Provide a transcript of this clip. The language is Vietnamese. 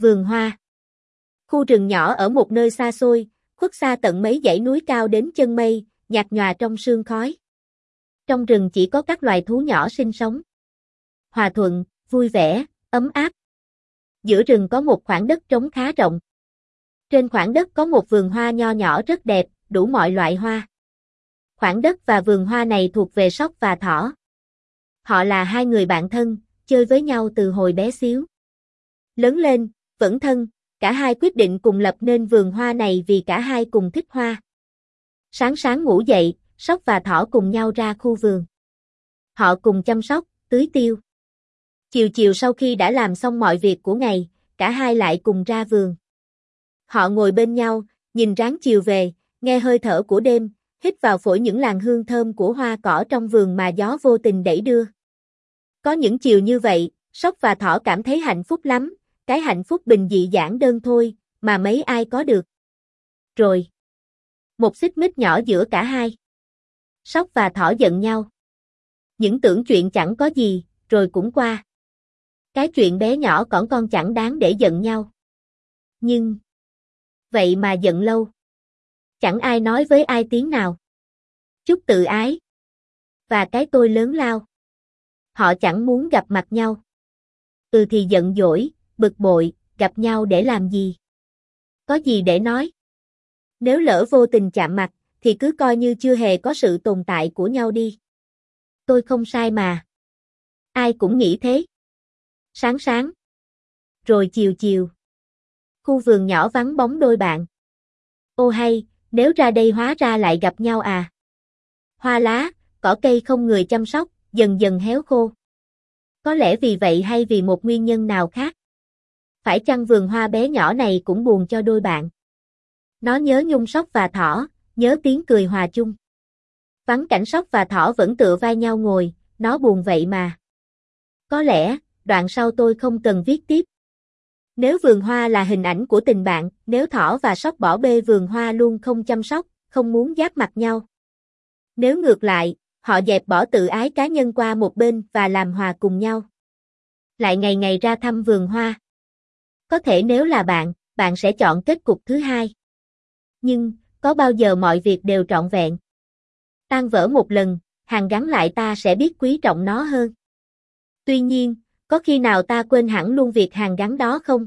Vườn hoa Khu rừng nhỏ ở một nơi xa xôi, khuất xa tận mấy dãy núi cao đến chân mây, nhạt nhòa trong sương khói. Trong rừng chỉ có các loài thú nhỏ sinh sống. Hòa thuận, vui vẻ, ấm áp. Giữa rừng có một khoảng đất trống khá rộng. Trên khoảng đất có một vườn hoa nho nhỏ rất đẹp, đủ mọi loại hoa. Khoảng đất và vườn hoa này thuộc về Sóc và Thỏ. Họ là hai người bạn thân, chơi với nhau từ hồi bé xíu. Lớn lên, vẫn thân, cả hai quyết định cùng lập nên vườn hoa này vì cả hai cùng thích hoa. Sáng sáng ngủ dậy, Sóc và Thỏ cùng nhau ra khu vườn. Họ cùng chăm sóc, tưới tiêu. Chiều chiều sau khi đã làm xong mọi việc của ngày, cả hai lại cùng ra vườn. Họ ngồi bên nhau, nhìn ráng chiều về, nghe hơi thở của đêm, hít vào phổi những làn hương thơm của hoa cỏ trong vườn mà gió vô tình đẩy đưa. Có những chiều như vậy, Sóc và Thỏ cảm thấy hạnh phúc lắm, cái hạnh phúc bình dị giản đơn thôi, mà mấy ai có được. Rồi. Một xích mít nhỏ giữa cả hai. Sóc và Thỏ giận nhau. Những tưởng chuyện chẳng có gì, rồi cũng qua. Cái chuyện bé nhỏ còn con chẳng đáng để giận nhau. Nhưng... Vậy mà giận lâu. Chẳng ai nói với ai tiếng nào. Chút tự ái. Và cái tôi lớn lao. Họ chẳng muốn gặp mặt nhau. Ừ thì giận dỗi, bực bội, gặp nhau để làm gì? Có gì để nói? Nếu lỡ vô tình chạm mặt, thì cứ coi như chưa hề có sự tồn tại của nhau đi. Tôi không sai mà. Ai cũng nghĩ thế. Sáng sáng. Rồi chiều chiều. Khu vườn nhỏ vắng bóng đôi bạn. Ô hay, nếu ra đây hóa ra lại gặp nhau à. Hoa lá, cỏ cây không người chăm sóc, dần dần héo khô. Có lẽ vì vậy hay vì một nguyên nhân nào khác. Phải chăng vườn hoa bé nhỏ này cũng buồn cho đôi bạn? Nó nhớ nhung sóc và thỏ, nhớ tiếng cười hòa chung. Vắng cảnh sóc và thỏ vẫn tựa vai nhau ngồi, nó buồn vậy mà. Có lẽ, đoạn sau tôi không cần viết tiếp. Nếu vườn hoa là hình ảnh của tình bạn, nếu thỏ và sóc bỏ bê vườn hoa luôn không chăm sóc, không muốn giáp mặt nhau. Nếu ngược lại, họ dẹp bỏ tự ái cá nhân qua một bên và làm hòa cùng nhau. Lại ngày ngày ra thăm vườn hoa. Có thể nếu là bạn, bạn sẽ chọn kết cục thứ hai. Nhưng, có bao giờ mọi việc đều trọn vẹn? Tan vỡ một lần, hàng gắn lại ta sẽ biết quý trọng nó hơn. Tuy nhiên, có khi nào ta quên hẳn luôn việc hàng gắn đó không?